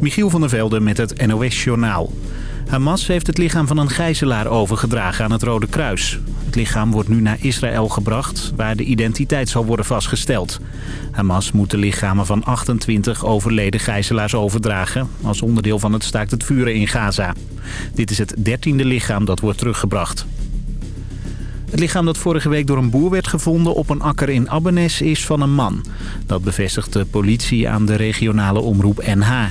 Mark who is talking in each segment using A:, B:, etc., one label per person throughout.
A: Michiel van der Velde met het NOS-journaal. Hamas heeft het lichaam van een gijzelaar overgedragen aan het Rode Kruis. Het lichaam wordt nu naar Israël gebracht, waar de identiteit zal worden vastgesteld. Hamas moet de lichamen van 28 overleden gijzelaars overdragen... als onderdeel van het staakt het vuren in Gaza. Dit is het dertiende lichaam dat wordt teruggebracht. Het lichaam dat vorige week door een boer werd gevonden op een akker in Abbenes is van een man. Dat bevestigt de politie aan de regionale omroep NH.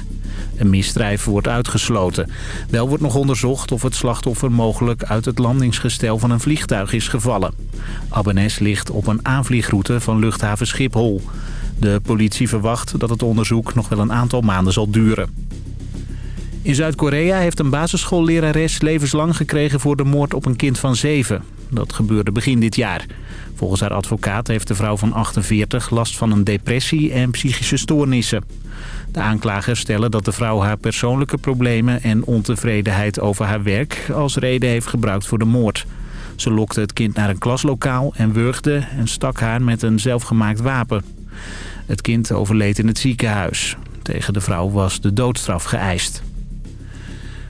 A: Een misdrijf wordt uitgesloten. Wel wordt nog onderzocht of het slachtoffer mogelijk uit het landingsgestel van een vliegtuig is gevallen. Abbenes ligt op een aanvliegroute van luchthaven Schiphol. De politie verwacht dat het onderzoek nog wel een aantal maanden zal duren. In Zuid-Korea heeft een basisschoollerares levenslang gekregen voor de moord op een kind van zeven. Dat gebeurde begin dit jaar. Volgens haar advocaat heeft de vrouw van 48 last van een depressie en psychische stoornissen. De aanklagers stellen dat de vrouw haar persoonlijke problemen en ontevredenheid over haar werk als reden heeft gebruikt voor de moord. Ze lokte het kind naar een klaslokaal en wurgde en stak haar met een zelfgemaakt wapen. Het kind overleed in het ziekenhuis. Tegen de vrouw was de doodstraf geëist.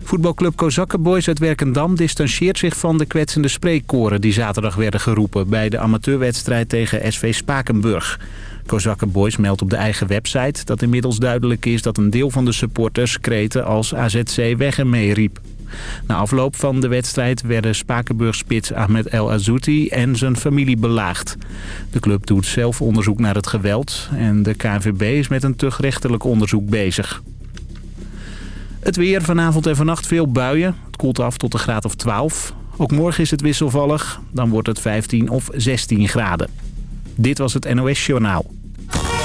A: Voetbalclub Kozakkenboys uit Werkendam distancieert zich van de kwetsende spreekkoren... die zaterdag werden geroepen bij de amateurwedstrijd tegen SV Spakenburg. Kozakkenboys meldt op de eigen website dat inmiddels duidelijk is... dat een deel van de supporters kreten als AZC weg en mee riep. Na afloop van de wedstrijd werden Spakenburg-spits Ahmed El Azouti en zijn familie belaagd. De club doet zelf onderzoek naar het geweld en de KNVB is met een tuchtrechtelijk onderzoek bezig. Het weer vanavond en vannacht veel buien. Het koelt af tot een graad of 12. Ook morgen is het wisselvallig. Dan wordt het 15 of 16 graden. Dit was het NOS Journaal.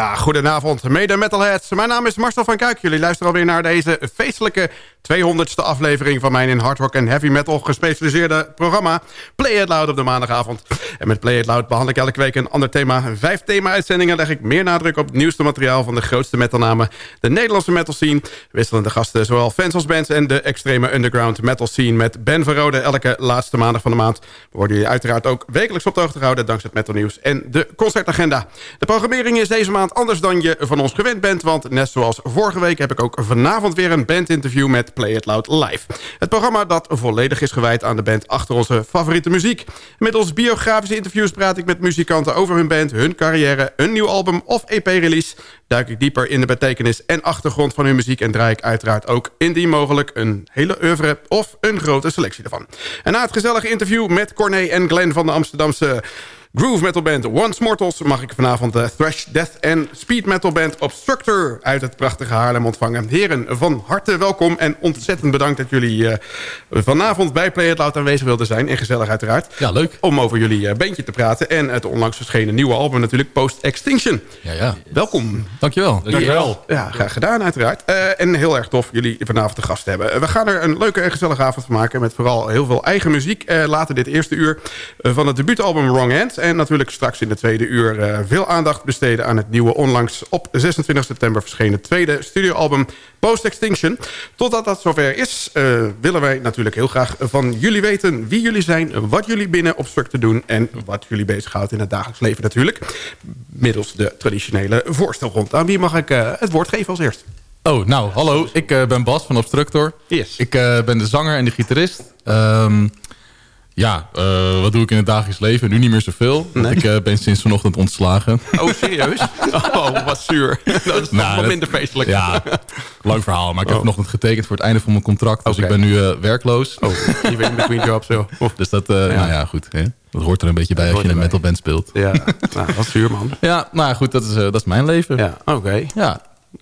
B: Ja, goedenavond, mede metalheads. Mijn naam is Marcel van Kuik. Jullie luisteren alweer naar deze feestelijke 200ste aflevering... van mijn in hard rock en heavy metal gespecialiseerde programma... Play It Loud op de maandagavond. En met Play It Loud behandel ik elke week een ander thema. Vijf thema-uitzendingen leg ik meer nadruk op het nieuwste materiaal... van de grootste metalnamen, de Nederlandse metal scene. Wisselende gasten, zowel fans als bands... en de extreme underground metal scene met Ben Verrode... elke laatste maandag van de maand. We worden jullie uiteraard ook wekelijks op de hoogte gehouden... dankzij het metal nieuws en de concertagenda. De programmering is deze maand anders dan je van ons gewend bent... want net zoals vorige week heb ik ook vanavond weer een bandinterview met Play It Loud Live. Het programma dat volledig is gewijd aan de band achter onze favoriete muziek. Met onze biografische interviews praat ik met muzikanten over hun band... hun carrière, een nieuw album of EP-release... duik ik dieper in de betekenis en achtergrond van hun muziek... en draai ik uiteraard ook indien mogelijk een hele oeuvre... of een grote selectie ervan. En na het gezellige interview met Corné en Glenn van de Amsterdamse... Groove metal band Once Mortals mag ik vanavond de thrash, death en speed metal band Obstructor uit het prachtige Haarlem ontvangen. Heren, van harte welkom en ontzettend bedankt dat jullie uh, vanavond bij Play It Loud aanwezig wilden zijn. En gezellig uiteraard.
C: Ja, leuk.
B: Om over jullie uh, bandje te praten en het onlangs verschenen nieuwe album natuurlijk Post Extinction.
C: Ja, ja.
B: Welkom.
C: Dankjewel.
B: Dankjewel. Ja, graag gedaan uiteraard. Uh, en heel erg tof jullie vanavond te gast hebben. We gaan er een leuke en gezellige avond van maken met vooral heel veel eigen muziek. later dit eerste uur van het debuutalbum Wrong Hand. En natuurlijk straks in de tweede uur uh, veel aandacht besteden... aan het nieuwe onlangs op 26 september verschenen tweede studioalbum Post Extinction. Totdat dat zover is, uh, willen wij natuurlijk heel graag van jullie weten... wie jullie zijn, wat jullie binnen Obstructor doen... en wat jullie bezighoudt in het dagelijks leven natuurlijk. Middels de traditionele voorstelrond. Aan wie mag ik uh, het woord geven als eerst?
C: Oh, nou, hallo. Ik ben Bas van Obstructor.
B: Yes.
C: Ik ben de zanger en de gitarist. Um, ja, uh, wat doe ik in het dagelijks leven? Nu niet meer zoveel. Nee. Ik uh, ben sinds vanochtend ontslagen.
B: Oh, serieus? Oh, wat zuur. Dat is nou, wat minder feestelijk.
C: Ja, lang verhaal. Maar ik oh. heb vanochtend getekend voor het einde van mijn contract. Dus okay. ik ben nu uh, werkloos.
B: Oh, je bent in between jobs. Zo.
C: Oh. Dus dat, ja. nou ja, goed. Hè? Dat hoort er een beetje bij als je in een metalband speelt.
B: Ja, nou, wat zuur, man.
C: Ja, nou goed, dat is, dat is mijn leven.
B: Ja, oké. Okay.
C: Ja.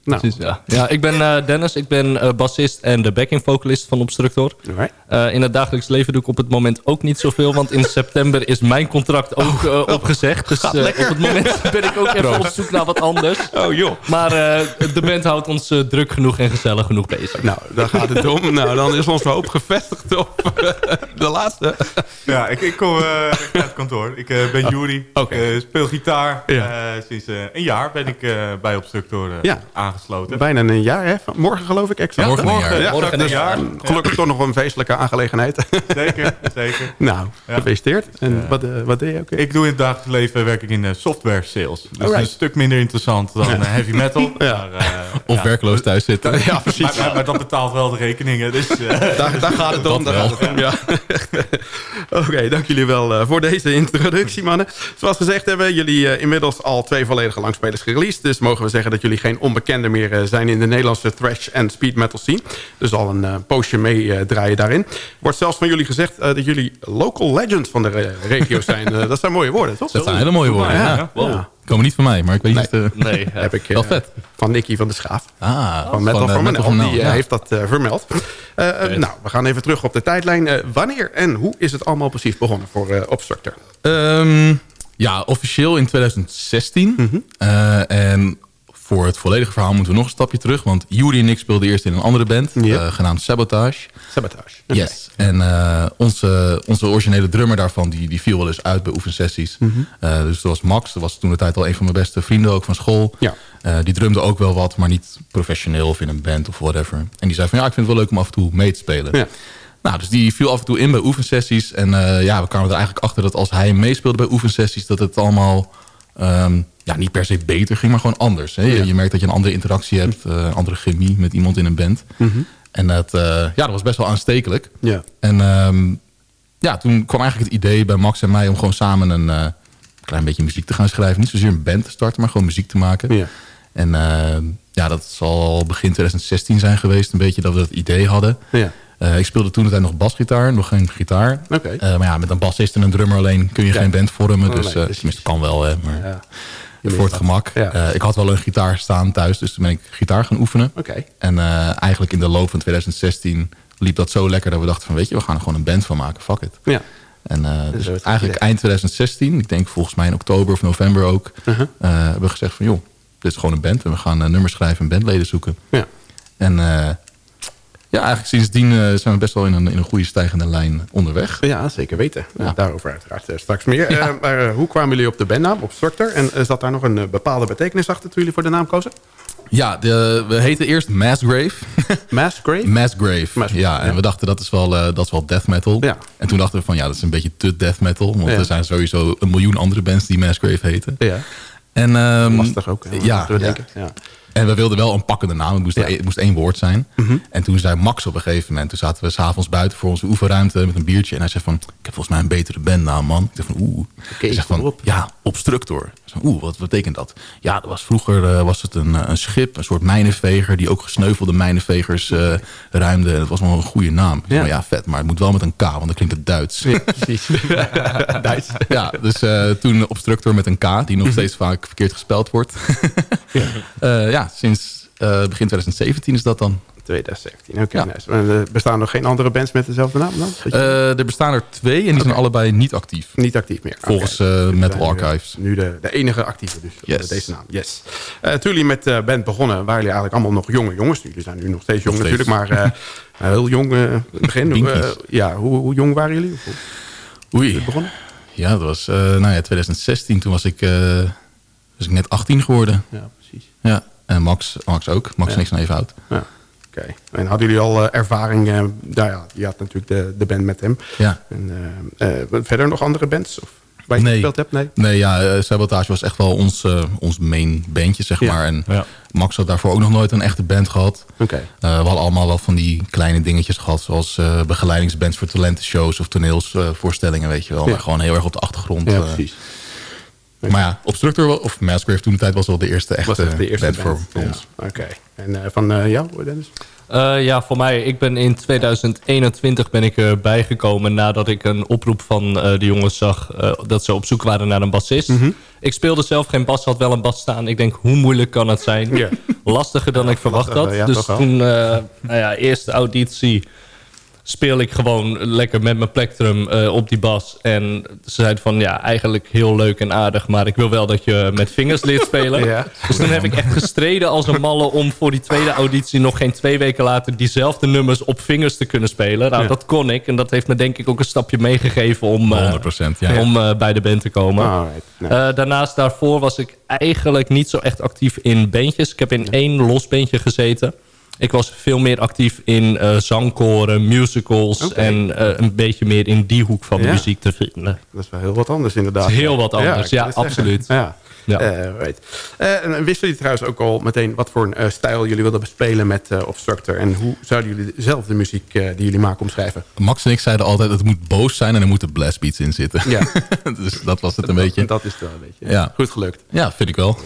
D: Nou. Precies, ja. ja, ik ben uh, Dennis. Ik ben uh, bassist en de backing vocalist van Obstructor.
B: Right.
D: Uh, in het dagelijks leven doe ik op het moment ook niet zoveel. Want in september is mijn contract ook uh, opgezegd. Dus op het moment ben ik ook even op zoek naar wat anders.
B: Oh joh.
D: Maar de band houdt ons druk genoeg en gezellig genoeg bezig.
B: Nou, daar gaat het om. nou, dan is onze hoop gevestigd op de laatste.
E: Ja, ik, ik kom uit het kantoor. Ik ben Juri.
B: Okay.
E: Ik speel gitaar. Ja. sinds een jaar ben ik bij Obstructor
B: ja.
E: Aangesloten.
B: Bijna een jaar, hè? Morgen geloof ik exact.
C: Ja, morgen,
E: morgen,
C: een
E: ja,
D: morgen
E: een jaar.
B: Gelukkig toch nog een feestelijke aangelegenheid.
E: Zeker, zeker.
B: nou, ja. gefeliciteerd. En uh, wat, uh, wat deed je ook?
E: Ik doe in het dagelijks leven werk ik in uh, software sales. Dus Alright. een stuk minder interessant dan ja. heavy metal.
B: ja.
E: Maar,
C: of werkloos thuis zitten.
B: Ja, precies.
E: Maar, maar, maar, dat betaalt wel de rekeningen. Dus,
B: daar, daar, gaat het om. Daar gaat het om ja. Oké, okay, dank jullie wel voor deze introductie, mannen. Zoals gezegd hebben jullie inmiddels al twee volledige langspelers gereleased. Dus mogen we zeggen dat jullie geen meer zijn in de Nederlandse thrash en speed metal scene. Dus al een uh, poosje mee draaien daarin. Wordt zelfs van jullie gezegd uh, dat jullie local legend van de re regio zijn. Uh, dat zijn mooie woorden, toch?
C: Dat zijn hele mooie woorden, ja. ja. Wow. ja. Komen niet van mij, maar ik weet
D: nee.
C: niet...
D: nee,
B: heb ik
C: wel vet.
B: van Nicky van de Schaaf.
C: Ah,
B: van Metal van, Metal van Die heeft dat vermeld. nou, we gaan even terug op de tijdlijn. wanneer en hoe is het allemaal precies begonnen voor Obstructor?
C: Um, ja, officieel in 2016.
B: Mm -hmm.
C: en voor het volledige verhaal moeten we nog een stapje terug. Want Yuri en ik speelden eerst in een andere band. Uh, genaamd Sabotage.
B: Sabotage.
C: Okay. Yes. En uh, onze, onze originele drummer daarvan, die, die viel wel eens uit bij oefensessies.
B: Mm -hmm.
C: uh, dus dat was Max. Dat was toen de tijd al een van mijn beste vrienden ook van school.
B: Ja.
C: die drumde ook wel wat, maar niet professioneel of in een band of whatever. En die zei van ja, ik vind het wel leuk om af en toe mee te spelen.
B: Ja.
C: Nou, dus die viel af en toe in bij oefensessies. En ja, we kwamen er eigenlijk achter dat als hij meespeelde bij oefensessies... dat het allemaal... Um, ja, niet per se beter ging, maar gewoon anders. Hè? Je, je merkt dat je een andere interactie hebt, uh, andere chemie met iemand in een band.
B: Mm -hmm.
C: En dat, uh, ja, dat was best wel aanstekelijk.
B: Ja.
C: En um, ja, toen kwam eigenlijk het idee bij Max en mij om gewoon samen een uh, klein beetje muziek te gaan schrijven. Niet zozeer een band te starten, maar gewoon muziek te maken.
B: Ja.
C: En ja, dat zal begin 2016 zijn geweest, een beetje dat we dat idee hadden.
B: Ja.
C: Uh, ik speelde toen uiteindelijk nog basgitaar, nog geen gitaar.
B: Okay.
C: Uh, maar ja, met een bassist en een drummer alleen kun je ja. geen band vormen. Oh, dus uh, tenminste kan wel, hè, maar
B: ja.
C: voor het gemak.
B: Ja.
C: ik had wel een gitaar staan thuis, dus toen ben ik gitaar gaan oefenen.
B: Okay.
C: En eigenlijk in de loop van 2016 liep dat zo lekker dat we dachten van weet je, we gaan er gewoon een band van maken, fuck it.
B: Ja.
C: En dus dus eigenlijk eind 2016, ik denk volgens mij in oktober of november ook,
B: -huh.
C: hebben we gezegd van joh, dit is gewoon een band. En we gaan eh, nummers schrijven en bandleden zoeken.
B: Ja.
C: En eh, ja, eigenlijk sindsdien eh, zijn we best wel in een, in een goede stijgende lijn onderweg.
B: Ja, zeker weten.
C: Ja.
B: Daarover uiteraard eh, straks meer. Eh, maar hoe kwamen jullie op de bandnaam, op Structor? En eh, zat daar nog een bepaalde betekenis achter toen jullie voor de naam kozen?
C: Ja, de, we heten eerst Massgrave.
B: Massgrave?
C: Massgrave.
B: Massgrave,
C: ja, en
B: ja.
C: we dachten dat is wel, dat is wel death metal.
B: Ja.
C: En toen dachten we van ja, dat is een beetje te death metal. Want
B: Ja.
C: er zijn sowieso een miljoen andere bands die Massgrave heten.
B: Ja.
C: En, ehm,
B: Lastig ook. hè,
C: Ja,
B: laten we
C: ja.
B: denken. Ja.
C: En we wilden wel een pakkende naam. Het moest,
B: Ja. Mhm.
C: het moest één woord zijn. En toen zei Max op een gegeven moment... toen zaten we s'avonds buiten voor onze oefenruimte met een biertje... en hij zei van, ik heb volgens mij een betere bandnaam, man. Ik dacht van, oeh. Hij zegt
B: kom
C: van,
B: op.
C: ja, Obstructor. Oeh, wat betekent dat? Ja, dat was, vroeger eh, was het een, eh, een schip, een soort mijnenveger... die ook gesneuvelde mijnenvegers eh, ruimde. En dat was wel een goede naam.
B: Ja.
C: maar ja, vet, maar het moet wel met een K, want dan klinkt het Duits.
B: Ja, precies. Duits.
C: Ja, dus toen Obstructor met een K, die
B: Mhm.
C: nog steeds vaak verkeerd gespeld wordt. Eh, ja, sinds eh, begin 2017 is dat dan.
B: 2017, oké.
C: Ja.
B: nice. En er bestaan nog geen andere bands met dezelfde naam dan?
C: Eh, er bestaan er twee en die zijn allebei niet actief.
B: Niet actief meer.
C: Volgens eh,
B: Jullie
C: Metal Archives.
B: Nu de, de enige actieve dus.
C: Yes.
B: Deze naam. Yes. Eh, toen jullie met de band begonnen, waren jullie eigenlijk allemaal nog jonge jongens. Jullie zijn nu nog steeds jong
C: Nog steeds.
B: natuurlijk, maar heel jong begin. Ja, hoe, hoe jong waren jullie? Hoe
C: Oei.
B: begonnen?
C: Ja, dat was nou ja, 2016. Toen was ik, was ik net 18 geworden.
B: Ja, precies.
C: Ja. En Max, Max ook. Max
B: Ja.
C: niks dan even oud.
B: Ja. Oké. En hadden jullie al eh, ervaring? eh nou ja, je had natuurlijk de, de band met hem.
C: Ja.
B: En, eh, eh, verder nog andere bands? Of waar je
C: Nee.
B: gespeeld hebt? Nee?
C: Nee, ja, Sabotage was echt wel ons, ons main bandje, zeg
B: Ja.
C: maar. En
E: Ja.
C: Max had daarvoor ook nog nooit een echte band gehad.
B: Oké.
C: Eh, we hadden allemaal wel van die kleine dingetjes gehad... zoals eh, begeleidingsbands voor talentenshows of toneelsvoorstellingen, weet je wel.
B: Ja.
C: Maar gewoon heel erg op de achtergrond.
B: Ja,
C: eh. Maar ja, Obstructor, wel- of Massgrave toen de tijd was wel de eerste echte,
B: Was echt de eerste
C: band,
B: band.
C: voor,
B: Ja.
C: ons.
B: Oké. En eh, van eh, jou, Dennis?
D: Eh, ja, voor mij. Ik ben in 2021 ben ik erbij gekomen nadat ik een oproep van eh, de jongens zag eh, dat ze op zoek waren naar een bassist.
B: Mhm.
D: Ik speelde zelf geen bas, had wel een bas staan. Ik denk, hoe moeilijk kan het zijn? Lastiger dan ik verwacht
B: lastig,
D: had.
B: ja,
D: dus toen, eh, nou ja, eerste auditie speel ik gewoon lekker met mijn plektrum eh, op die bas. En ze zeiden van, ja, eigenlijk heel leuk en aardig... maar ik wil wel dat je met vingers leert spelen.
B: Ja.
D: Dus toen heb ik echt gestreden als een malle... om voor die tweede auditie nog geen twee weken later... diezelfde nummers op vingers te kunnen spelen. Nou,
B: Ja.
D: dat kon ik. En dat heeft me denk ik ook een stapje meegegeven... om, eh,
C: 100%, ja.
D: om eh, bij de band te komen.
B: Nou,
D: Eh, daarnaast daarvoor was ik eigenlijk niet zo echt actief in bandjes. Ik heb in één los bandje gezeten. Ik was veel meer actief in eh, zangkoren, musicals... En eh, een beetje meer in die hoek van de
B: Ja.
D: muziek te vinden.
B: dat is wel heel wat anders inderdaad.
D: Heel wat anders, ja,
B: zeggen.
D: absoluut.
B: Ja.
D: Ja.
B: Eh, right. Eh, en wisten jullie trouwens ook al meteen wat voor een eh, stijl jullie wilden bespelen met Obstructor? En hoe zouden jullie zelf de muziek die jullie maken omschrijven?
C: Max en ik zeiden altijd, het moet boos zijn en er moeten blastbeats in zitten.
B: Ja.
C: dus dat was het een beetje.
B: Dat is het wel een beetje.
C: Ja.
B: Goed gelukt.
C: Ja, vind ik wel.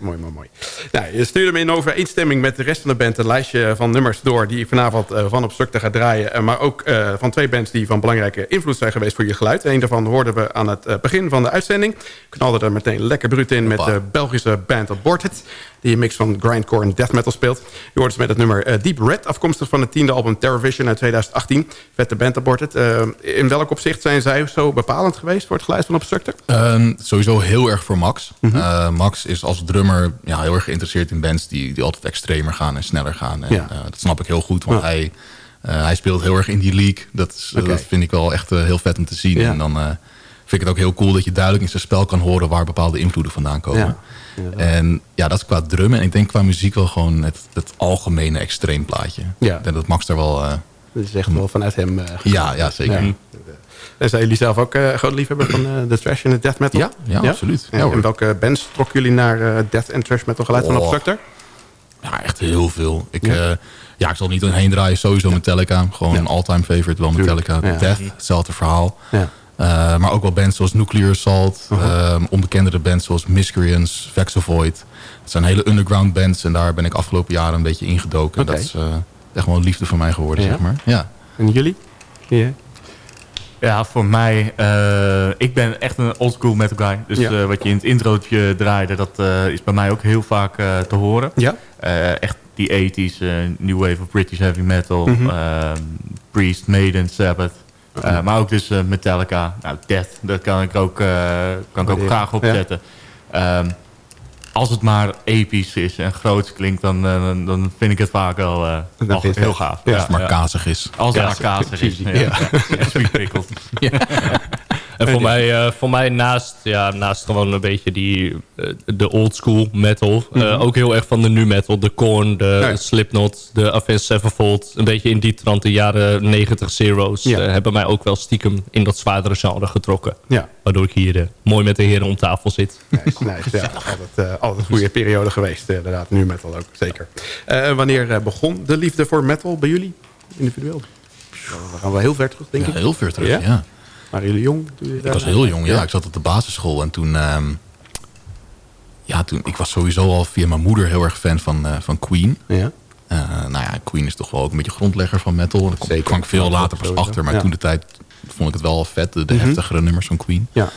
B: mooi, mooi, mooi. Nou, je stuurde me in overeenstemming met de rest van de band... een lijstje van nummers door die ik vanavond van Obstructor ga draaien. maar ook van twee bands die van belangrijke invloed zijn geweest voor je geluid. Een daarvan hoorden we aan het begin van de uitzending. Knalde er meteen lekker bruut in met de Belgische band Aborted... die een mix van grindcore en death metal speelt. Je hoort ze met het nummer eh, Deep Red... afkomstig van het tiende album Terrorvision uit 2018. Vette band Aborted. Eh, in welk opzicht zijn zij zo bepalend geweest... voor het geluid van Obstructor?
C: Ehm, sowieso heel erg voor Max. Eh, Max is als drummer ja, heel erg geïnteresseerd in bands die, die altijd extremer gaan en sneller gaan. En,
B: Ja.
C: dat snap ik heel goed, want
B: Ja.
C: hij, hij speelt heel erg in die league. Dat, is, dat vind ik wel echt heel vet om te zien.
B: Ja.
C: En dan vind ik het ook heel cool dat je duidelijk in zijn spel kan horen waar bepaalde invloeden vandaan komen.
B: Ja.
C: En ja, dat is qua drummen. En ik denk qua muziek wel gewoon het, het algemene extreem plaatje.
B: Ja.
C: Ik denk dat Max daar wel... eh,
B: Dat is echt wel vanuit hem... eh,
C: ja, ja, zeker.
B: Ja. En zijn jullie zelf ook eh groot liefhebber van eh, de trash en de death metal?
C: Ja, ja, absoluut.
B: En,
C: Ja, hoor.
B: en welke bands trokken jullie naar eh, death en trash metal geluid van
C: Oh.
B: Obstructor?
C: Ja, echt heel veel. Ik,
B: Ja.
C: ja. ja, ik zal niet omheen draaien. Sowieso Metallica. Gewoon
B: Ja.
C: een all-time favorite wel Metallica. Death, hetzelfde verhaal.
B: Ja.
C: Eh, maar ook wel bands zoals Nuclear Assault. Ehm, onbekendere bands zoals Miscreants, Vexavoid. Het zijn hele underground bands. En daar ben ik afgelopen jaren een beetje ingedoken. Dat is eh, echt wel een liefde voor mij geworden,
B: Ja.
C: zeg maar. Ja.
B: En jullie? Ja.
E: Ja, voor mij, eh, ik ben echt een oldschool metal guy. Dus
B: Ja.
E: eh, wat je in het introotje draaide, dat eh, is bij mij ook heel vaak eh, te horen.
B: Ja?
E: Eh, echt die 80s, eh, New Wave of British Heavy Metal,
B: Mhm.
E: ehm, Priest, Maiden, Sabbath. Eh, maar ook dus eh, Metallica, nou Death, daar kan ik ook, eh, kan ik ook
B: Ja.
E: graag op
B: Ja.
E: zetten. Ehm, als het maar episch is en groot klinkt, dan, dan, dan vind ik het vaak wel uh,
B: het
E: heel gaaf.
C: Als het maar kazig is.
E: Als het
B: Ja,
E: maar kazig is.
B: cheesy.
E: Ja.
B: Ja.
E: En
D: voor mij, eh, voor mij naast, ja, naast gewoon een beetje die, eh, de old school metal. eh, ook heel erg van de nu metal. De Korn, de. Slipknot, de Avenged Sevenfold. Een beetje in die trant, de jaren 90 zeros.
B: Ja.
D: eh, hebben mij ook wel stiekem in dat zwaardere genre getrokken.
B: Ja.
D: Waardoor ik hier mooi met de heren om tafel zit.
B: Nice, nice. Ja, altijd, eh, altijd een goede periode geweest, inderdaad. Nu metal ook, zeker. Eh, wanneer eh, begon de liefde voor metal bij jullie? Individueel? We gaan wel heel ver terug, denk
C: Ja,
B: ik.
C: heel ver terug,
B: Ja?
C: ja.
B: Jullie jong? toen
C: Ik was
B: waren?
C: heel jong, ja. Ik zat op de basisschool en toen... ehm, ja, toen, ik was sowieso al via mijn moeder heel erg fan van, eh, van Queen.
B: Ja.
C: Eh, nou ja, Queen is toch wel ook een beetje grondlegger van metal. Daar
B: Zeker.
C: kwam ik veel later pas
B: sowieso.
C: achter. Maar
B: Ja.
C: toen de tijd vond ik het wel vet. De, de heftigere nummers van Queen.
B: Ja.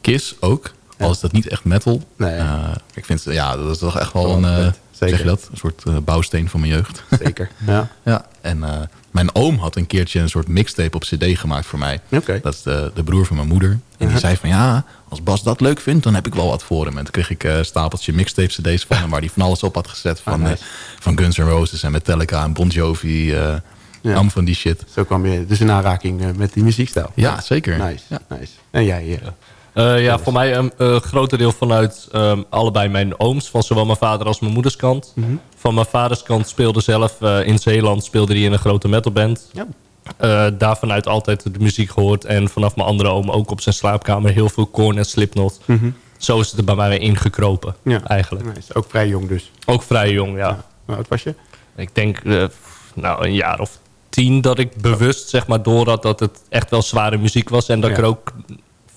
C: Kiss ook. Al is dat niet echt metal.
B: Nee.
C: Eh, ik vind, ja, dat is toch echt wel
B: Wel
C: een, zeg je dat? Een soort bouwsteen van mijn jeugd.
B: Zeker. Ja.
C: ja. En mijn oom had een keertje een soort mixtape op cd gemaakt voor mij.
B: Oké.
C: Dat is de, de broer van mijn moeder. En die zei van ja, als Bas dat leuk vindt, dan heb ik wel wat voor hem. En toen kreeg ik eh, een stapeltje mixtape cd's van hem... waar hij van alles op had gezet. Van,
B: Ah, nice.
C: eh, van Guns N' Roses en Metallica en Bon Jovi. eh
B: Ja.
C: Allemaal van die shit.
B: Zo kwam je dus in aanraking met die muziekstijl.
C: Ja, zeker.
B: Nice,
C: Ja.
B: nice. En jij? eh,
D: Eh, ja, voor mij een uh, groter deel vanuit ehm, allebei mijn ooms. Van zowel mijn vader als mijn moeders kant. Van mijn vaders kant speelde zelf eh, in Zeeland speelde hij in een grote metalband.
B: Ja.
D: Eh, daar vanuit altijd de muziek gehoord. En vanaf mijn andere oom ook op zijn slaapkamer heel veel Korn en Slipknot. Zo is het er bij mij ingekropen
B: ja.
D: eigenlijk.
B: Nice. Ook vrij jong dus.
D: Ook vrij jong, ja.
B: Hoe oud was je?
D: Ik denk eh, nou, een jaar of tien dat ik bewust zeg maar, door had dat het echt wel zware muziek was. En dat ik
B: Ja.
D: er ook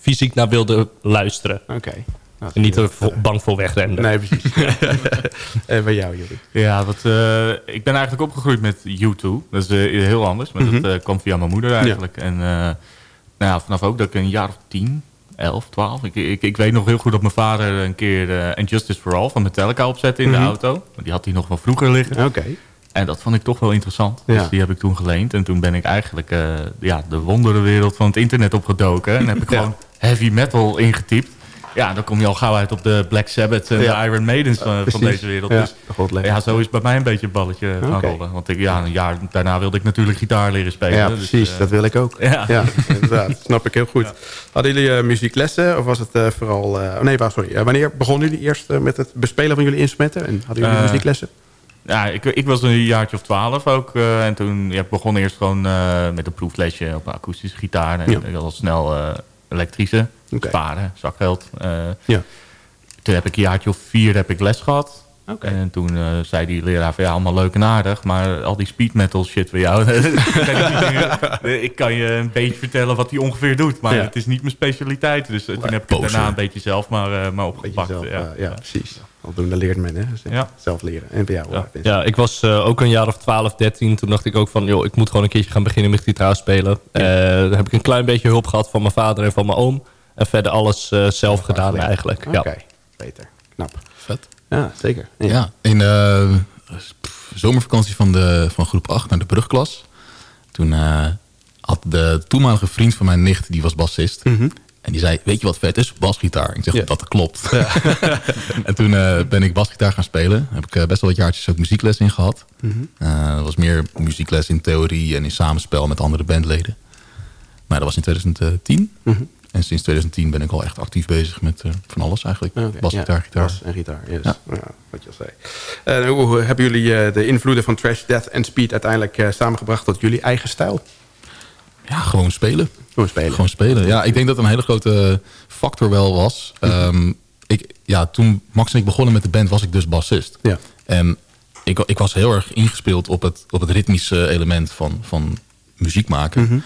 D: fysiek naar wilde luisteren.
B: Oké. Nou,
D: En niet er vo- bang voor wegrende.
B: Nee, precies. en bij jou, jullie?
E: Ja, wat, eh, ik ben eigenlijk opgegroeid met U2. Dat is eh, heel anders, maar dat eh, kwam via mijn moeder eigenlijk. En eh, nou ja, vanaf ook dat ik een jaar of tien, elf, twaalf... Ik, ik, ik weet nog heel goed dat mijn vader een keer eh And Justice for All van Metallica opzette in de auto. Die had hij nog van vroeger liggen.
B: Oké.
E: En dat vond ik toch wel interessant.
B: Ja.
E: Dus die heb ik toen geleend. En toen ben ik eigenlijk eh, ja, de wonderenwereld van het internet opgedoken. En heb ik
B: Ja.
E: gewoon heavy metal ingetypt. Ja, dan kom je al gauw uit op de Black Sabbath en
B: Ja.
E: de Iron Maidens van, van deze wereld.
B: Ja,
E: Dus ja, zo is bij mij een beetje het balletje gaan rollen. Want ik, ja, een jaar daarna wilde ik natuurlijk gitaar leren spelen.
B: Ja,
E: Dus,
B: precies.
E: eh,
B: dat wil ik ook.
E: ja.
B: ja inderdaad. Snap ik heel goed. Hadden jullie eh, muzieklessen? Of was het eh, vooral... eh, nee, wacht, sorry. Wanneer begonnen jullie eerst met het bespelen van jullie instrumenten? En hadden jullie muzieklessen?
E: Ja, ik, ik was een jaartje of twaalf ook. en toen ja, begon eerst gewoon met een proeflesje op akoestische gitaar. En ik had al snel elektrische, sparen, zakgeld. eh.
B: Ja.
E: Toen heb ik een jaartje of vier heb ik les gehad. En toen eh, zei die leraar van ja, allemaal leuk en aardig. Maar al die speed metal shit voor jou. ik, kan je een beetje vertellen wat hij ongeveer doet. Maar
B: Ja.
E: het is niet mijn specialiteit. Dus eh, toen heb ik het daarna een beetje zelf maar, maar opgepakt.
B: zelf,
E: ja.
B: ja, precies. Aldoende leert men, hè? Dus, eh,
E: Ja.
B: Zelf leren. En bij jou,
D: Ja,
B: eh,
D: ja ik was eh, ook een jaar of 12, 13. Toen dacht ik ook van, joh, ik moet gewoon een keertje gaan beginnen met gitaar spelen. Eh, daar heb ik een klein beetje hulp gehad van mijn vader en van mijn oom. En verder alles eh, zelf gedaan eigenlijk.
B: Oké,
D: Ja.
B: beter. Knap.
C: Vet.
B: Ja, zeker.
C: Ja, in de zomervakantie van, de, van groep 8 naar de brugklas. Toen eh, had de toenmalige vriend van mijn nicht, die was bassist. En die zei, weet je wat vet is? Basgitaar. Ik zeg, dat klopt. en toen eh, ben ik basgitaar gaan spelen. Heb ik eh, best wel wat jaartjes ook muziekles in gehad. Eh, dat was meer muziekles in theorie en in samenspel met andere bandleden. Maar dat was in 2010. En sinds 2010 ben ik al echt actief bezig met van alles eigenlijk. Basgitaar,
B: ja,
C: gitaar.
B: Bas en gitaar, yes.
C: Ja.
B: Ja, wat je al zei. Hoe hebben jullie de invloeden van trash, death en speed uiteindelijk samengebracht tot jullie eigen stijl?
C: Ja, gewoon spelen.
B: Gewoon spelen.
C: Gewoon spelen. Ja, ik denk dat een hele grote factor wel was. Ehm, ik, ja, toen Max en ik begonnen met de band was ik dus bassist.
B: Ja.
C: En ik, ik was heel erg ingespeeld op het, op het ritmische element van, van muziek maken.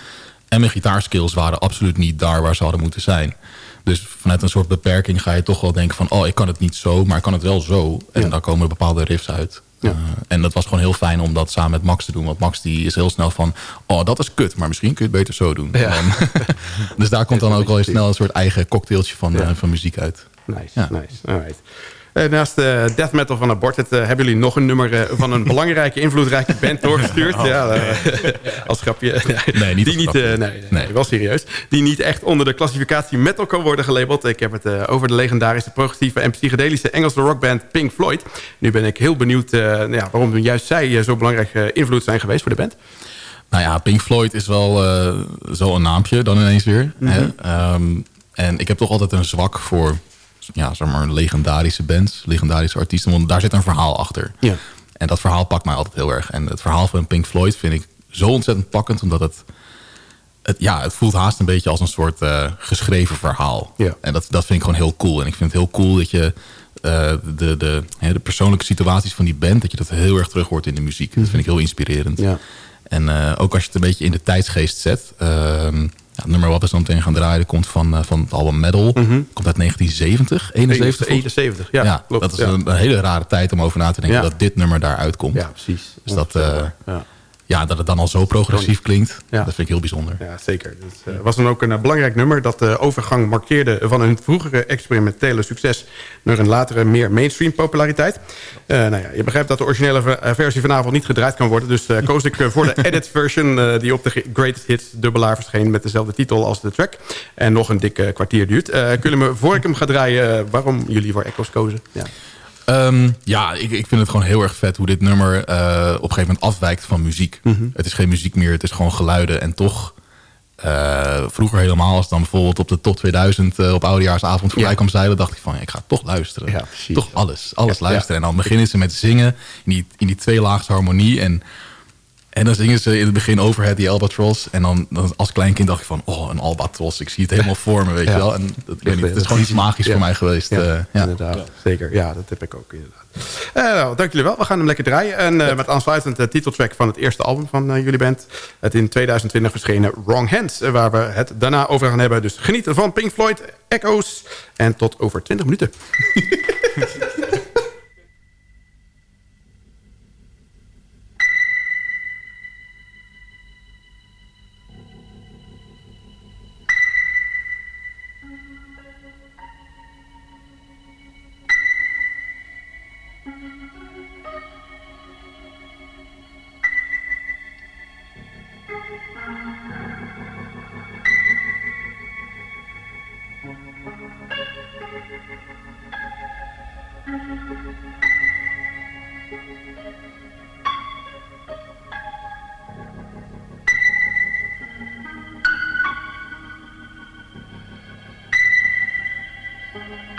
C: En mijn gitaarskills waren absoluut niet daar waar ze hadden moeten zijn. Dus vanuit een soort beperking ga je toch wel denken van... oh, ik kan het niet zo, maar ik kan het wel zo. En
B: Ja.
C: dan komen bepaalde riffs uit.
B: Ja.
C: Eh, en dat was gewoon heel fijn om dat samen met Max te doen. Want Max die is heel snel van... oh, dat is kut, maar misschien kun je het beter zo doen.
B: Ja.
C: En dan- dus daar komt dan ook wel heel snel een soort eigen cocktailtje van,
B: Ja.
C: eh, van muziek uit.
B: Nice, nice. Alright. Naast de death metal van Aborted hebben jullie nog een nummer van een belangrijke, invloedrijke band doorgestuurd. Oh. Ja, als grapje.
C: nee, niet
B: die niet, nee, nee, nee, wel serieus. Die niet echt onder de klassificatie metal kan worden gelabeld. Ik heb het over de legendarische progressieve en psychedelische Engelse rockband Pink Floyd. Nu ben ik heel benieuwd ja, waarom juist zij zo belangrijk invloed zijn geweest voor de band.
C: Nou ja, Pink Floyd is wel uh, zo een naampje dan ineens weer. hè? Mhm. Ehm, en ik heb toch altijd een zwak voor ja, zeg maar legendarische bands, legendarische artiesten. Want daar zit een verhaal achter. Ja. En dat verhaal pakt mij altijd heel erg. En het verhaal van Pink Floyd vind ik zo ontzettend pakkend. Omdat het, het, ja, het voelt haast een beetje als een soort uh, geschreven verhaal. Ja. En dat, dat vind ik gewoon heel cool. En ik vind het heel cool dat je uh, de, de, de persoonlijke situaties van die band... dat je dat heel erg terug hoort in de muziek. Dat vind ik heel inspirerend. Ja. En uh, ook als je het een beetje in de tijdsgeest zet... Uh, ja, het nummer wat we zo meteen gaan draaien komt van, uh, van het album Metal. Mm -hmm. Komt uit 1970, 71.
B: 71, ja, ja klopt,
C: Dat is ja. Een, hele rare tijd om over na te denken dat dit nummer daar uitkomt.
B: Ja, precies.
C: Dus dat, ja ja, dat het dan al zo progressief klinkt, ja. dat vind ik heel bijzonder.
B: Ja, zeker. Het uh, was dan ook een uh, belangrijk nummer dat de overgang markeerde van een vroegere experimentele succes naar een latere meer mainstream populariteit. Uh, nou ja, je begrijpt dat de originele versie vanavond niet gedraaid kan worden, dus koos ik voor de edit version die op de Greatest Hits dubbelaar verscheen met dezelfde titel als de track en nog een dikke kwartier duurt. kunnen me, voor ik hem ga draaien, waarom jullie voor Echoes kozen? Ja.
C: Um, ja, ik, ik vind het gewoon heel erg vet hoe dit nummer uh, op een gegeven moment afwijkt van muziek. Mm -hmm. Het is geen muziek meer, het is gewoon geluiden. En toch, uh, vroeger helemaal als dan bijvoorbeeld op de top 2000 uh, op oudejaarsavond voorbij ja. kwam zeilen, dacht ik van, ja, ik ga toch luisteren. Ja, toch alles, alles ja, luisteren. En dan beginnen ze met zingen in die, in die tweelaagse harmonie. En en dan zingen ze in het begin Overhead, die Albatros. En dan, dan, als klein kind dacht ik van, oh, een Albatros. Ik zie het helemaal voor me, weet ja. je wel. En dat, niet, het is gewoon iets magisch ja. voor mij geweest. Ja, uh,
B: inderdaad. Zeker. Ja, dat heb ik ook inderdaad. Uh, nou, dank jullie wel. We gaan hem lekker draaien. En uh, met aansluitend de titeltrack van het eerste album van jullie band. Het in 2020 verschenen Wrong Hands. waar we het daarna over gaan hebben. Dus genieten van Pink Floyd, Echoes. En tot over 20 minuten.
F: Thank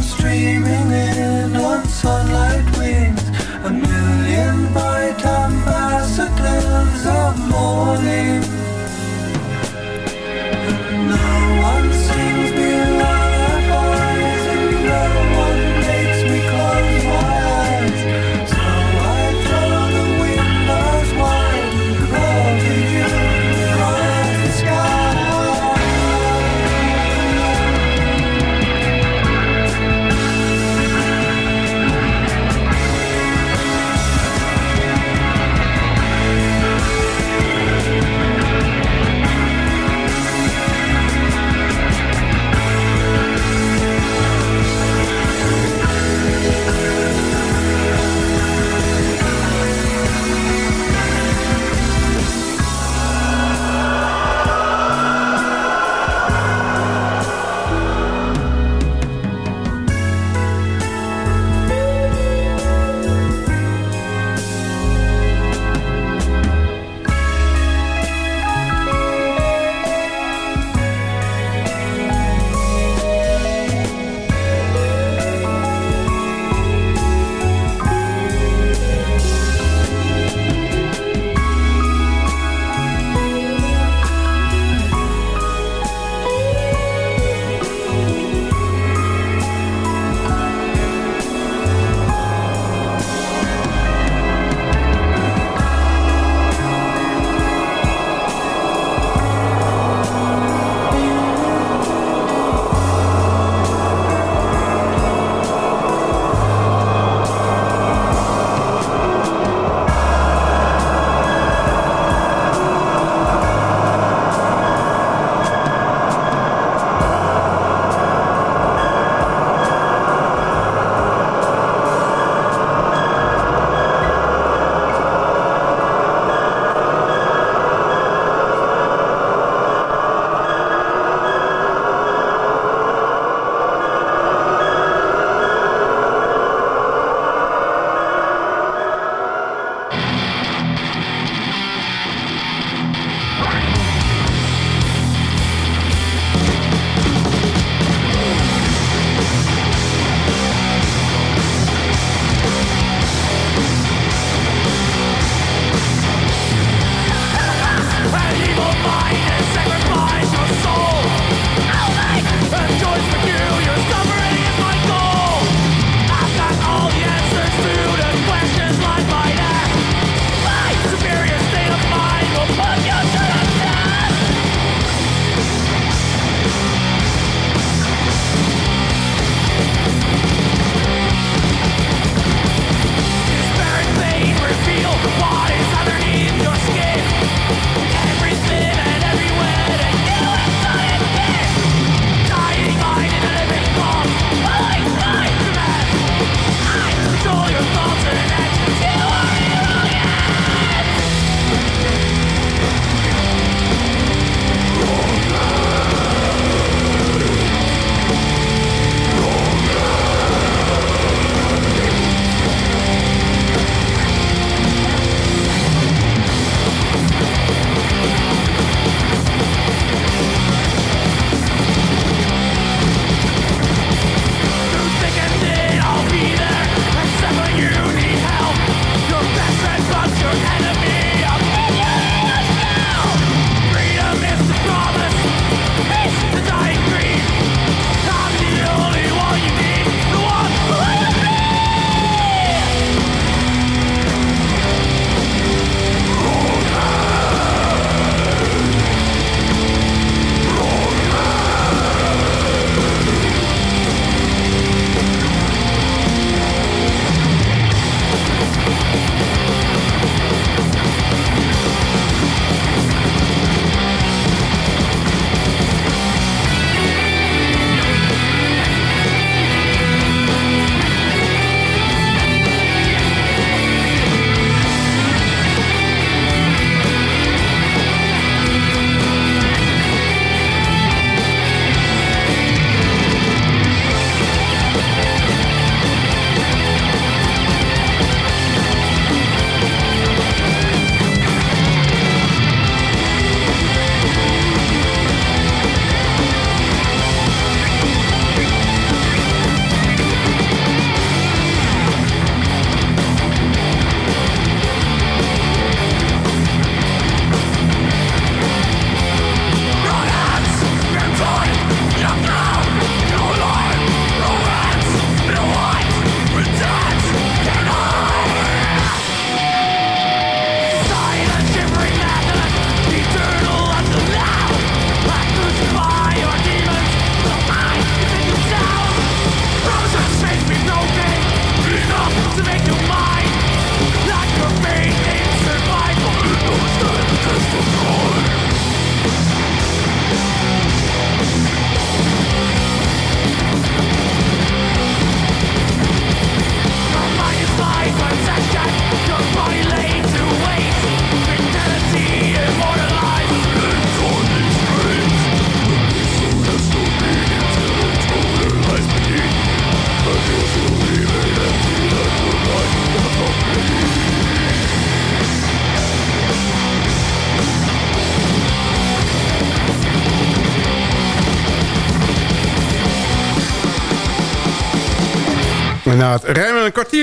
F: Streaming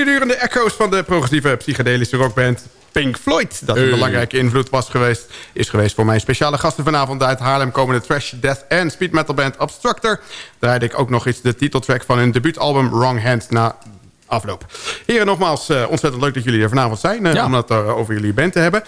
B: kwartier durende echo's van de progressieve psychedelische rockband Pink Floyd. Dat een belangrijke invloed was geweest, is geweest voor mijn speciale gasten vanavond uit Haarlem komende trash, death en speed metal band Obstructor. Draaide ik ook nog eens de titeltrack van hun debuutalbum Wrong Hand na afloop. Heren, nogmaals eh, ontzettend leuk dat jullie er vanavond zijn...
C: Ja.
B: om het eh, over jullie band te hebben.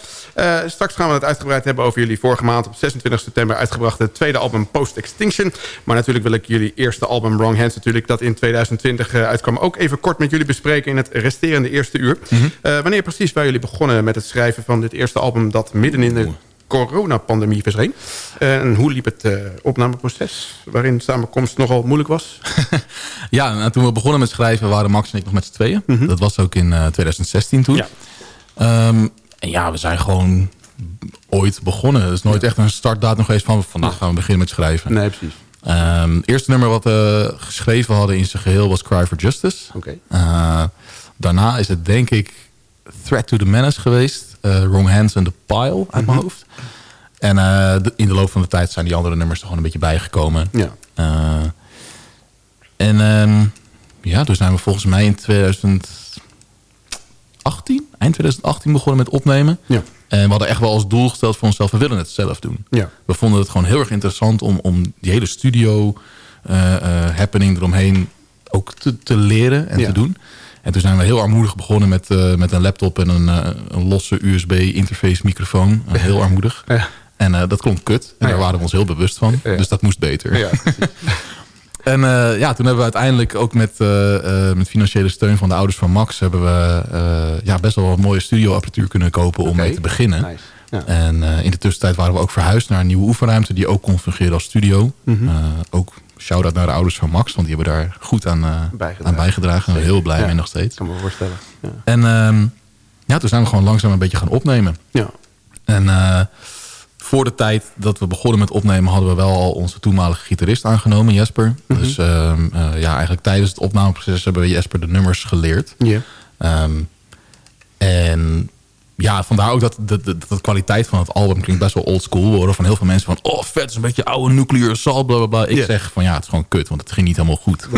B: Straks gaan we het uitgebreid hebben over jullie vorige maand... op 26 september uitgebrachte tweede album Post Extinction. Maar natuurlijk wil ik jullie eerste album Wrong Hands... natuurlijk dat in 2020 eh, uitkwam... ook even kort met jullie bespreken in het resterende eerste uur. Eh, wanneer precies waren jullie begonnen met het schrijven van dit eerste album... dat midden in de coronapandemie verscheen? Eh, en hoe liep het eh, opnameproces... waarin samenkomst nogal moeilijk was?
C: Ja, nou, toen we begonnen met schrijven waren Max en ik nog met z'n tweeën. Dat was ook in eh, 2016 toen.
B: Ja.
C: Ehm, en ja, we zijn gewoon ooit begonnen. Er is nooit echt een startdatum geweest van vandaag gaan we beginnen met schrijven.
B: Nee, precies.
C: Ehm, het eerste nummer wat we geschreven hadden in zijn geheel was Cry for Justice.
B: Oké.
C: Eh, daarna is het denk ik Threat to the Menace geweest. Eh, Wrong Hands and the Pile uit mijn hoofd. En eh, de- in de loop van de tijd zijn die andere nummers er gewoon een beetje bijgekomen.
B: Ja.
C: Eh, en ehm, ja, toen zijn we volgens mij in 2018, eind 2018 begonnen met opnemen.
B: Ja.
C: En we hadden echt wel als doel gesteld voor onszelf, we willen het zelf doen.
B: Ja.
C: We vonden het gewoon heel erg interessant om, om die hele studio happening eromheen ook te, te leren en
B: Ja.
C: te doen. En toen zijn we heel armoedig begonnen met, eh, met een laptop en een, eh, een losse USB-interface microfoon. Eh, heel armoedig.
B: Ja.
C: En dat klonk kut. En daar waren we ons heel bewust van. Dus dat moest beter.
B: Ja,
C: En ja, toen hebben we uiteindelijk ook met, met financiële steun van de ouders van Max... hebben we ja, best wel wat mooie studioapparatuur kunnen kopen om mee te beginnen.
B: Nice. Ja.
C: En in de tussentijd waren we ook verhuisd naar een nieuwe oefenruimte... die ook kon fungeren als studio. Eh, ook shout-out naar de ouders van Max, want die hebben daar goed aan, eh,
B: Bijgedragen.
C: aan bijgedragen. Heel blij
B: Ja.
C: mee nog steeds.
B: Ik kan me voorstellen. Ja.
C: En ehm, ja, toen zijn we gewoon langzaam een beetje gaan opnemen.
B: ja.
C: En eh, voor de tijd dat we begonnen met opnemen... hadden we wel al onze toenmalige gitarist aangenomen, Jesper.
B: Mhm.
C: Dus ehm, eh, ja, eigenlijk tijdens het opnameproces... hebben we Jesper de nummers geleerd.
B: Ja.
C: Ehm, en ja, vandaar ook dat de, de, de kwaliteit van het album klinkt best wel old school. We horen van heel veel mensen van... oh, vet, het is een beetje oude nuclear assault, bla, bla, bla. Ik zeg van ja, het is gewoon kut, want het ging niet helemaal goed.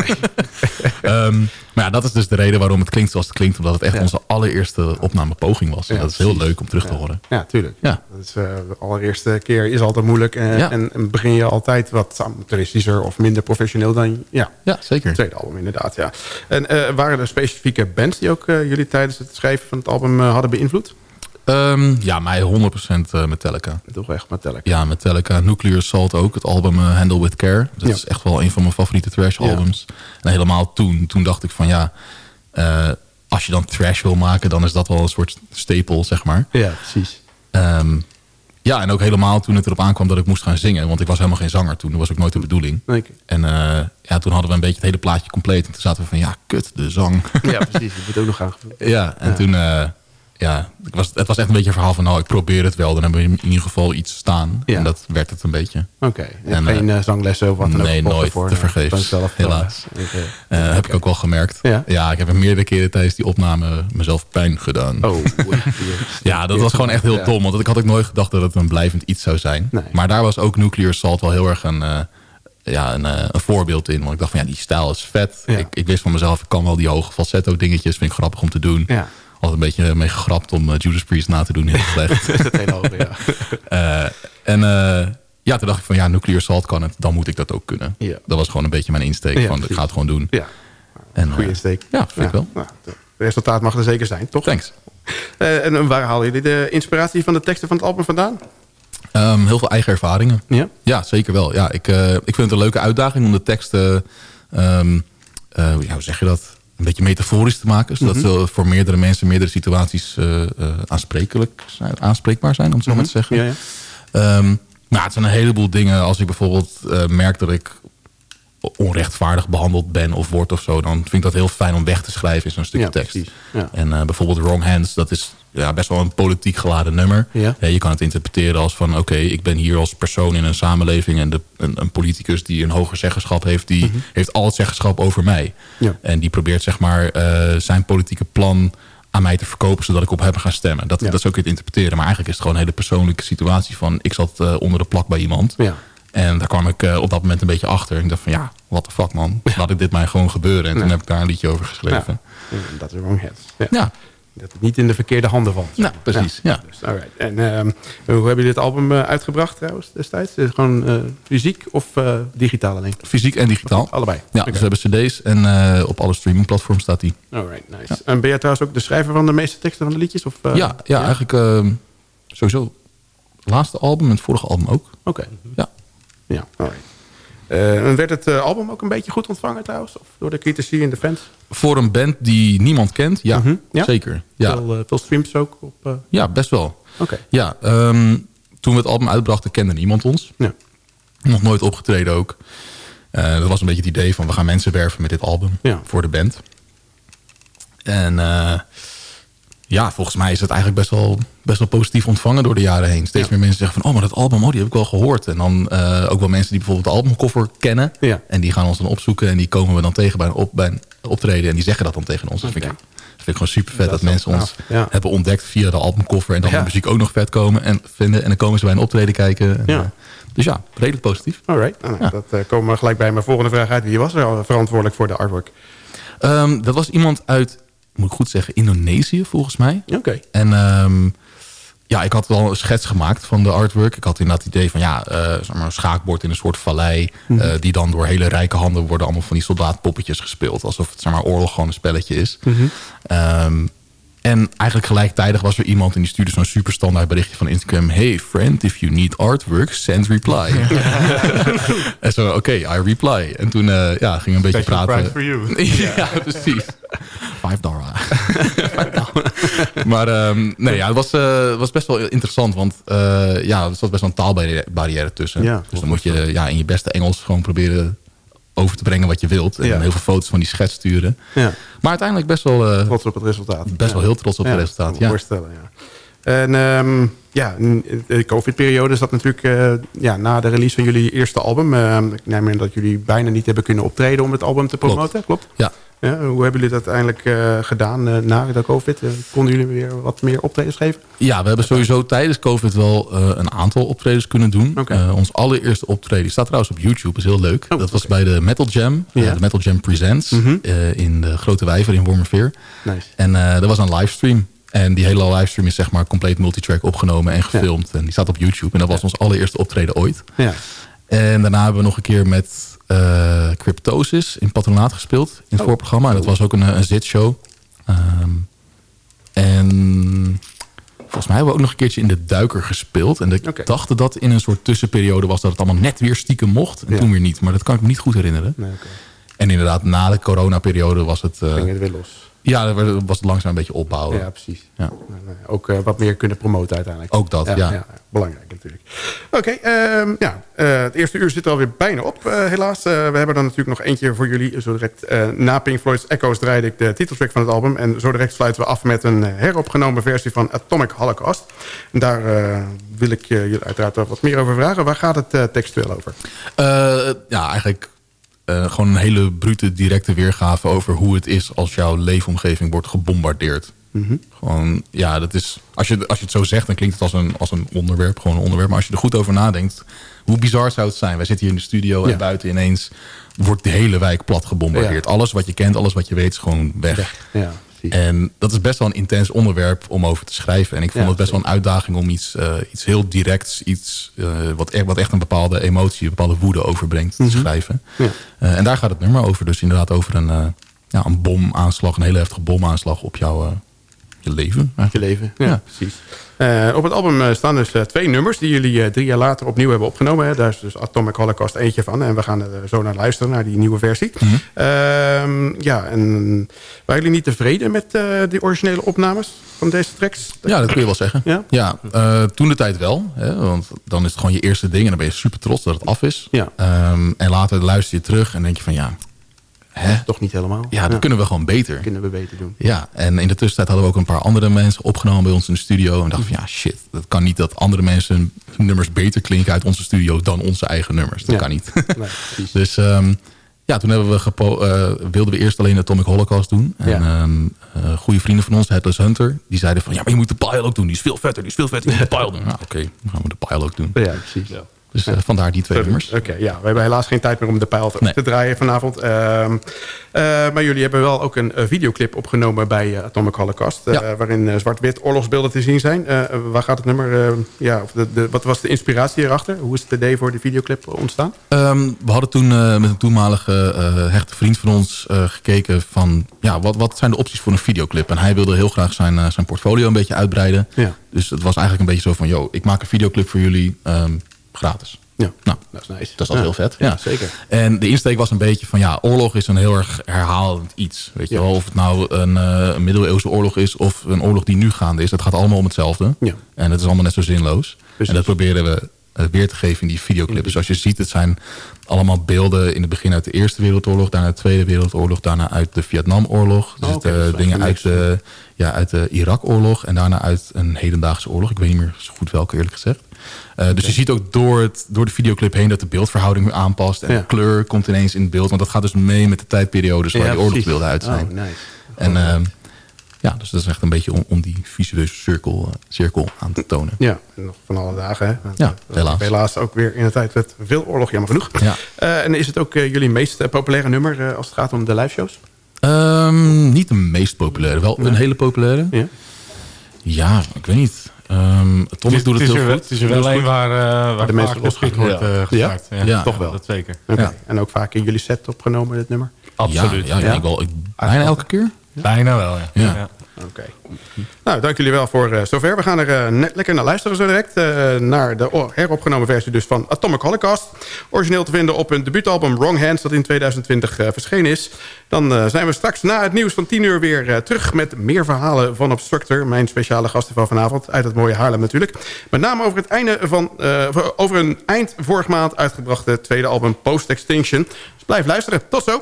C: Ehm, maar ja, dat is dus de reden waarom het klinkt zoals het klinkt. Omdat het echt
B: Ja.
C: onze allereerste opnamepoging was. En dat is heel leuk om terug te horen.
B: Ja, tuurlijk.
C: Ja.
B: Dat is, eh, de allereerste keer is altijd moeilijk. En,
C: Ja.
B: en, en begin je altijd wat amateuristisch of minder professioneel dan ja,
C: Ja, zeker.
B: het tweede album inderdaad. Ja. En eh, waren er specifieke bands die ook eh, jullie tijdens het schrijven van het album eh, hadden beïnvloed?
C: Ehm, ja, mij 100% eh, Metallica.
B: Toch echt Metallica.
C: Ja, Metallica. Nuclear Assault ook. Het album eh, Handle With Care. Dat
B: Ja.
C: is echt wel een van mijn favoriete trash albums. En helemaal toen. Toen dacht ik van ja... eh, als je dan trash wil maken... dan is dat wel een soort stapel, zeg maar.
B: Ja, precies.
C: Ehm, ja, en ook helemaal toen het erop aankwam dat ik moest gaan zingen. Want ik was helemaal geen zanger toen. Dat was ook nooit de bedoeling.
B: Nee,
C: En ja, toen hadden we een beetje het hele plaatje compleet. En toen zaten we van ja, kut, de zang.
B: Ja, precies. Dat wordt ook nog aangevuld.
C: Ja, en toen... ja, ik was, het was echt een beetje een verhaal van... nou, ik probeer het wel. Dan hebben we in ieder geval iets staan.
B: Ja.
C: En dat werd het een beetje.
B: Oké.
C: En,
B: geen eh, zanglessen of wat dan ook?
C: nee,
B: gevolgd
C: nooit.
B: ervoor?
C: Te vergeefs.
B: Zelf,
C: Helaas.
B: eh,
C: heb ik ook wel gemerkt.
B: Ja?
C: ik heb er meerdere keren tijdens die opname mezelf pijn gedaan.
B: Oh,
C: Ja, dat was gewoon echt heel dom. Want ik had ook nooit gedacht dat het een blijvend iets zou zijn.
B: Nee.
C: Maar daar was ook Nuclear Assault wel heel erg een, ja, een, een voorbeeld in. Want ik dacht van ja, die stijl is vet.
B: Ja.
C: Ik, ik wist van mezelf, ik kan wel die hoge falsetto dingetjes. Vind ik grappig om te doen.
B: Ja.
C: Altijd een beetje mee gegrapt om eh, Judas Priest na te doen. Heel slecht.
B: Dat hele hoge, ja.
C: Eh, en eh, ja, toen dacht ik van ja, Nuclear Assault kan het. Dan moet ik dat ook kunnen.
B: Ja.
C: Dat was gewoon een beetje mijn insteek.
B: Ja,
C: van, ik ga het gewoon doen.
B: Ja,
C: En, eh,
B: insteek.
C: Ja, vind ik wel.
B: Nou, het resultaat mag er zeker zijn, toch?
C: Thanks.
B: En waar halen jullie de inspiratie van de teksten van het album vandaan?
C: Ehm, heel veel eigen ervaringen.
B: Ja?
C: Ja, zeker wel. Ja, ik, ik vind het een leuke uitdaging om de teksten, ehm, eh, hoe zeg je dat, een beetje metaforisch te maken. Zodat
B: Mhm.
C: ze voor meerdere mensen, meerdere situaties eh, eh, aansprekelijk zijn, aanspreekbaar zijn, om het zo maar te zeggen.
B: Ja, ja.
C: Ehm, maar het zijn een heleboel dingen. Als ik bijvoorbeeld eh, merk dat ik onrechtvaardig behandeld ben of word of zo... dan vind ik dat heel fijn om weg te schrijven in zo'n stukje
B: Ja,
C: tekst.
B: Ja.
C: En eh, bijvoorbeeld Wrong Hands, dat is ja, best wel een politiek geladen nummer.
B: Ja.
C: je kan het interpreteren als van... oké, ik ben hier als persoon in een samenleving... en de, een, een politicus die een hoger zeggenschap heeft... die heeft al het zeggenschap over mij.
B: Mhm. Ja.
C: En die probeert zeg maar eh, zijn politieke plan aan mij te verkopen... zodat ik op hem ga stemmen. Dat,
B: Ja.
C: dat is ook het interpreteren. Maar eigenlijk is het gewoon een hele persoonlijke situatie van... ik zat eh, onder de plak bij iemand...
B: Ja.
C: En daar kwam ik eh, op dat moment een beetje achter. Ik dacht van ja, what the fuck man. Laat ik dit mij gewoon gebeuren. En toen
B: Ja.
C: heb ik daar een liedje over geschreven.
B: Ja, dat is Wrong. Ja.
C: Ja.
B: Dat het niet in de verkeerde handen valt.
C: Ja, precies, ja.
B: Dus, alright. En ehm, hoe hebben jullie dit album eh, uitgebracht trouwens destijds? Is het gewoon eh, fysiek of digitaal alleen?
C: Fysiek en digitaal.
B: Allebei?
C: Ja, dus we hebben cd's en op alle streamingplatforms staat die.
B: Alright, nice. En ben jij trouwens ook de schrijver van de meeste teksten van de liedjes? Of, eh,
C: ja, ja, eigenlijk ehm, sowieso het laatste album en het vorige album ook.
B: Oké.
C: Ja.
B: Ja, alright. Eh, en werd het eh, album ook een beetje goed ontvangen trouwens? Of door de critici en de fans?
C: Voor een band die niemand kent, ja,
B: Mhm, ja?
C: zeker. Ja.
B: Veel, eh, veel streams ook? Op,
C: ja, best wel.
B: Oké.
C: Ja, ehm, toen we het album uitbrachten kende niemand ons.
B: Ja.
C: Nog nooit opgetreden ook. Dat was een beetje het idee van we gaan mensen werven met dit album
B: Ja.
C: voor de band. En eh, ja, volgens mij is het eigenlijk best wel, best wel positief ontvangen door de jaren heen. Steeds
B: Ja.
C: meer mensen zeggen van, oh, maar dat album, oh, die heb ik wel gehoord. En dan eh, ook wel mensen die bijvoorbeeld de albumcover kennen.
B: Ja.
C: En die gaan ons dan opzoeken en die komen we dan tegen bij een, op, bij een optreden. En die zeggen dat dan tegen ons. Dat vind ik, dat vind ik gewoon super vet dat, mensen ons
B: ja.
C: hebben ontdekt via de albumcover. En dan de muziek ook nog vet komen en vinden. En dan komen ze bij een optreden kijken. En, eh, dus ja, redelijk positief.
B: Alright, nou,
C: Ja.
B: dat eh, komen we gelijk bij mijn volgende vraag uit. Wie was er verantwoordelijk voor de artwork?
C: Ehm, dat was iemand uit, moet ik goed zeggen, Indonesië volgens mij.
B: Oké.
C: En ehm, ja, ik had wel een schets gemaakt van de artwork. Ik had inderdaad het idee van ja, eh, zeg maar een schaakbord in een soort vallei.
B: Mhm.
C: eh, die dan door hele rijke handen worden allemaal van die soldaatpoppetjes gespeeld. Alsof het zeg maar oorlog gewoon een spelletje is.
B: Mhm.
C: Ehm, en eigenlijk gelijktijdig was er iemand en die stuurde zo'n super standaard berichtje van Instagram. Hey friend, if you need artwork, send reply. en zo, oké, I reply. En toen eh, ja, ging een beetje
E: Special
C: praten.
E: for you.
C: ja, precies. Maar ehm, nee, ja, het was, eh, was best wel interessant. Want eh, ja, er zat best wel een taalbarrière tussen.
B: Ja,
C: dus dan moet je ja, in je beste Engels gewoon proberen over te brengen wat je wilt. En
B: Ja.
C: heel veel foto's van die schets sturen.
B: Ja,
C: Maar uiteindelijk best wel, eh,
B: trots op het resultaat.
C: best wel heel trots op het resultaat. Ja.
B: voorstellen, ja. En ehm, ja, in de covid-periode zat natuurlijk eh, ja, na de release van jullie eerste album. ehm, ik neem aan dat jullie bijna niet hebben kunnen optreden om het album te promoten. Klopt.
C: Ja.
B: Ja, hoe hebben jullie dat uiteindelijk eh, gedaan eh, na de covid? Eh, konden jullie weer wat meer optredens geven?
C: Ja, we hebben sowieso tijdens COVID wel een aantal optredens kunnen doen. Eh, ons allereerste optreden staat trouwens op YouTube, is heel leuk.
B: Oh,
C: dat was bij de Metal Jam,
B: Ja.
C: de Metal Jam Presents,
B: Mhm.
C: in de Grote Wijver in Wormerveer.
B: Nice.
C: En er was een livestream. En die hele livestream is zeg maar compleet multitrack opgenomen en gefilmd. En die staat op YouTube. En dat was ons allereerste optreden ooit.
B: Ja.
C: En daarna hebben we nog een keer met eh, Cryptosis in Patronaat gespeeld. In het
B: Oh,
C: voorprogramma. En dat was ook een, eh, een zitshow. Ehm, en volgens mij hebben we ook nog een keertje in de Duiker gespeeld. En ik
B: Oké.
C: dacht dat dat in een soort tussenperiode was. Dat het allemaal net weer stiekem mocht. En
B: Ja.
C: toen weer niet. Maar dat kan ik me niet goed herinneren.
B: Nee.
C: En inderdaad, na de coronaperiode was het... eh,
B: Ging het weer los.
C: Ja, dat was- langzaam een beetje opbouwen.
B: Ja, precies.
C: Ja.
B: Nou, Ook eh, wat meer kunnen promoten uiteindelijk.
C: Ook dat, ja.
B: belangrijk natuurlijk. Oké, ehm, ja, eh, het eerste uur zit er alweer bijna op, eh, helaas. Eh, we hebben dan natuurlijk nog eentje voor jullie. Zo direct eh, na Pink Floyd's Echoes draaide ik de titeltrack van het album. En zo direct sluiten we af met een eh, heropgenomen versie van Atomic Holocaust. En daar eh, wil ik eh, jullie uiteraard wat meer over vragen. Waar gaat het eh, textueel over?
C: Eh, ja, eigenlijk eh, gewoon een hele brute, directe weergave over hoe het is als jouw leefomgeving wordt gebombardeerd. Gewoon, ja, dat is. Als je, als je het zo zegt, dan klinkt het als een, als een onderwerp, gewoon een onderwerp. Maar als je er goed over nadenkt, hoe bizar zou het zijn? Wij zitten hier in de studio
B: Ja.
C: en buiten ineens wordt de hele wijk plat gebombardeerd.
B: Ja.
C: Alles wat je kent, alles wat je weet, is gewoon weg.
B: Ja, precies.
C: En dat is best wel een intens onderwerp om over te schrijven. En ik vond
B: Ja,
C: het best wel een uitdaging om iets, eh, iets heel directs, iets eh, wat, echt, wat echt een bepaalde emotie, een bepaalde woede overbrengt te schrijven.
B: Mhm. Ja.
C: Eh, en daar gaat het nummer over. Dus inderdaad over een, ja, een bomaanslag, een hele heftige bomaanslag op jouw je leven.
B: je leven. Ja. precies. Eh, op het album eh, staan dus eh, twee nummers die jullie drie jaar later opnieuw hebben opgenomen. Hè. Daar is dus Atomic Holocaust eentje van. En we gaan er zo naar luisteren, naar die nieuwe versie.
C: Mhm.
B: Ehm, ja, en waren jullie niet tevreden met die originele opnames van deze tracks?
C: Ja, dat kun je wel zeggen.
B: Ja?
C: eh, toen de tijd wel. Hè, want dan is het gewoon je eerste ding. En dan ben je super trots dat het af is.
B: Ja.
C: Ehm, en later luister je terug en denk je van ja... Hè?
B: Toch niet helemaal?
C: Ja, dat kunnen we gewoon beter.
B: kunnen we beter doen.
C: Ja, en in de tussentijd hadden we ook een paar andere mensen opgenomen bij ons in de studio. En dachten van ja, shit, dat kan niet dat andere mensen hun nummers beter klinken uit onze studio dan onze eigen nummers. Dat
B: Ja.
C: kan niet.
B: Nee, precies.
C: dus ehm, ja, toen hebben we eh, wilden we eerst alleen Atomic Holocaust doen. En
B: Ja.
C: ehm, eh, goede vrienden van ons, Headless Hunter, die zeiden van ja, maar je moet de pile ook doen. Die is veel vetter, die is veel vetter. Je moet de pile doen. Nou, oké, dan gaan we de pile ook doen.
B: Ja, precies.
C: Dus eh, vandaar die twee nummers.
B: Oké, ja. We hebben helaas geen tijd meer om de pijl te,
C: Nee.
B: te draaien vanavond. Ehm, eh, maar jullie hebben wel ook een eh, videoclip opgenomen bij Atomic Holocaust.
C: Ja.
B: Waarin zwart-wit oorlogsbeelden te zien zijn. Waar gaat het nummer... eh, ja, of de, de, wat was de inspiratie hierachter? Hoe is het idee voor de videoclip ontstaan?
C: Ehm, we hadden toen met een toenmalige hechte vriend van ons gekeken van... Ja, wat, wat zijn de opties voor een videoclip? En hij wilde heel graag zijn, zijn portfolio een beetje uitbreiden.
B: Ja.
C: Dus het was eigenlijk een beetje zo van... Yo, ik maak een videoclip voor jullie ehm, gratis.
B: Ja,
C: Nou,
B: dat is nice.
C: dat is al
B: Ja.
C: heel vet.
B: Ja,
C: Ja.
B: zeker.
C: En de insteek was een beetje van... Ja, oorlog is een heel erg herhalend iets. Weet je wel, of het nou een, eh, een middeleeuwse oorlog is... of een oorlog die nu gaande is. Het gaat allemaal om hetzelfde.
B: Ja.
C: En het is allemaal net zo zinloos.
B: Precies.
C: En dat proberen we eh, weer te geven in die videoclip. Dus als je ziet, het zijn allemaal beelden in het begin uit de Eerste Wereldoorlog, daarna de Tweede Wereldoorlog, daarna uit de Vietnamoorlog. Dus
B: Oh, oké,
C: eh, dingen uit de, ja, uit de Irak-oorlog en daarna uit een hedendaagse oorlog. Ik weet niet meer zo goed welke eerlijk gezegd. Eh, dus je ziet ook door, het, door de videoclip heen dat de beeldverhouding weer aanpast. En
B: Ja.
C: de kleur komt ineens in het beeld. Want dat gaat dus mee met de tijdperiodes waar
B: Ja,
C: die oorlogsbeelden uit zijn.
B: Oh, nice.
C: En ehm, ja, dus dat is echt een beetje om, om die visueuze cirkel, eh, cirkel aan te tonen.
B: Ja, en nog van alle dagen. Hè?
C: Ja,
B: eh,
C: helaas.
B: Helaas ook weer in een tijd met veel oorlog, jammer genoeg.
C: Ja.
B: En is het ook jullie meest populaire nummer als het gaat om de live shows?
C: Ehm, niet de meest populaire, wel een hele populaire.
B: Ja.
C: Ja, ik weet niet. Ehm Thomas doet het, heel goed.
E: Het is er wel een waar, eh waar
B: de mensen losgaan.
E: wordt eh,
B: Ja.
E: Ja,
C: Ja.
E: toch wel. Dat zeker.
B: En ook vaak in jullie set opgenomen, dit nummer?
E: Absoluut.
C: Ja, ja,
B: Ja.
C: Ik wel, ik, bijna elke keer.
E: Bijna wel, ja.
B: Oké. Nou, dank jullie wel voor eh, zover. We gaan er eh, net lekker naar luisteren zo direct. eh, naar de heropgenomen versie dus van Atomic Holocaust. Origineel te vinden op hun debuutalbum Wrong Hands... dat in 2020 eh, verschenen is. Dan zijn we straks na het nieuws van 10 uur weer terug... met meer verhalen van Obstructor. Mijn speciale gasten van vanavond. Uit het mooie Haarlem natuurlijk. Met name over het einde van... over een eind vorig maand uitgebrachte tweede album Post Extinction. Dus blijf luisteren. Tot zo.